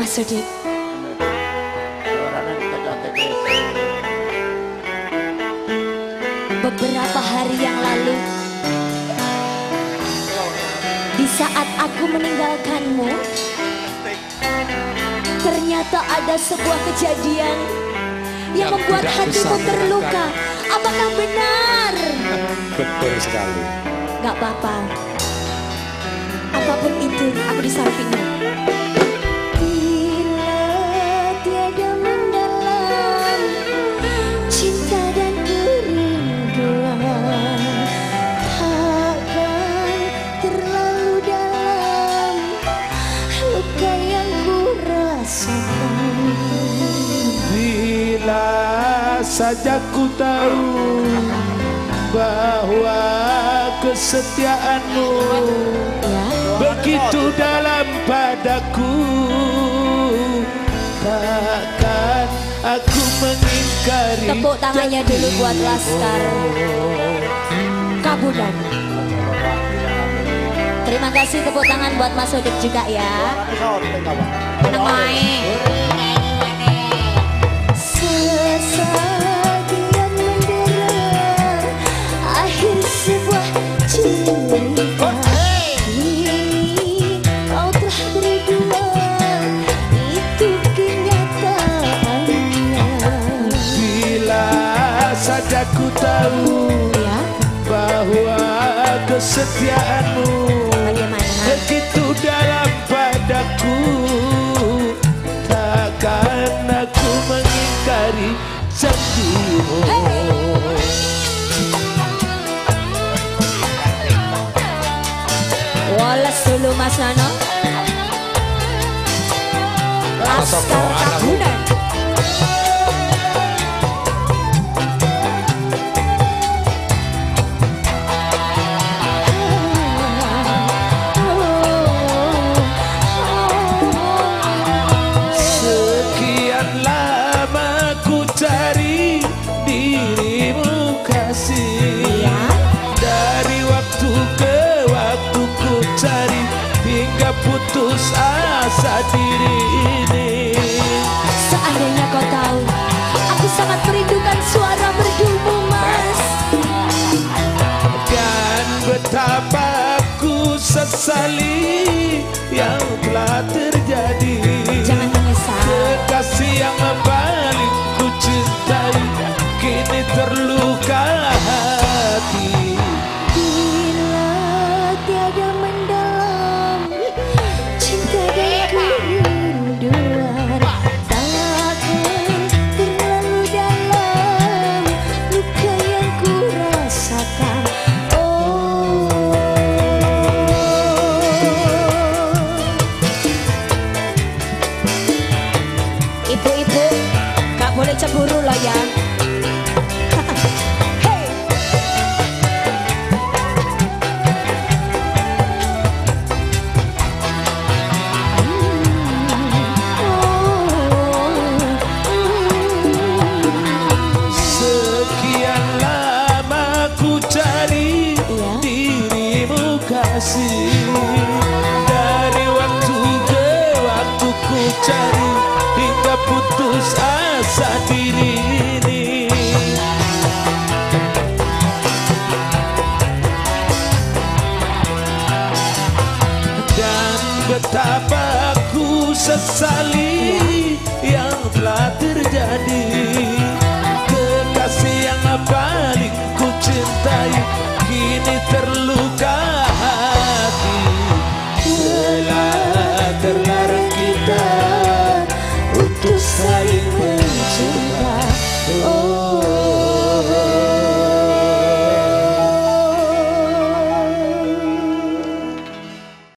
Mas Sudik. Beberapa hari yang lalu, di saat aku meninggalkanmu, ternyata ada sebuah kejadian yang, membuat hatimu terluka. Apakah benar? Betul sekali. Gak apa-apa. Apa pun itu, aku di Bila saja ku tahu bahwa kesetiaanmu Ya, begitu dalam padaku takkan aku mengingkari tepuk tangannya dulu buat Laskar Kabudan. Terima kasih tepuk tangan buat Mas Odik juga ya. Tenang main. Saja ku tahu Ya, bahwa kesetiaanmu bagaimana? begitu dalam padaku takkan aku mengingkari janjimu Walas dulu Mas Nano. Laskar Kabudan. Dirimu kasih Ya. dari waktu ke waktu ku cari hingga putus asa diri ini Seandainya kau tahu, aku sangat merindukan suara merdumu, Mas. Dan betapa ku sesali yang telah terjadi Jangan menyesal. Kekasih yang paling cari Hingga putus asa diri ini. Dan betapa ku sesali